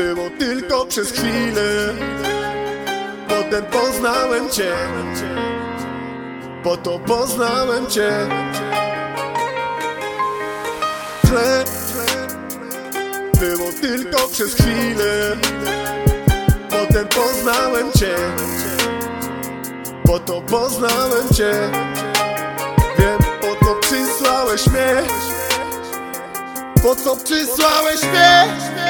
Było tylko przez chwilę. Potem poznałem Cię. Po to poznałem Cię. Źle Było tylko przez chwilę. Potem poznałem Cię. Po to poznałem Cię. Wiem po co przysłałeś mnie. Po co przysłałeś mnie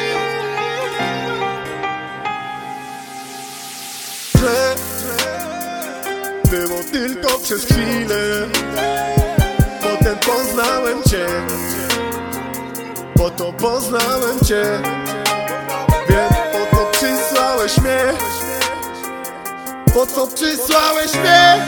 Było tylko przez chwilę. Potem poznałem Cię. Po to poznałem Cię. Wiem po co przysłałeś mnie. Po co przysłałeś mnie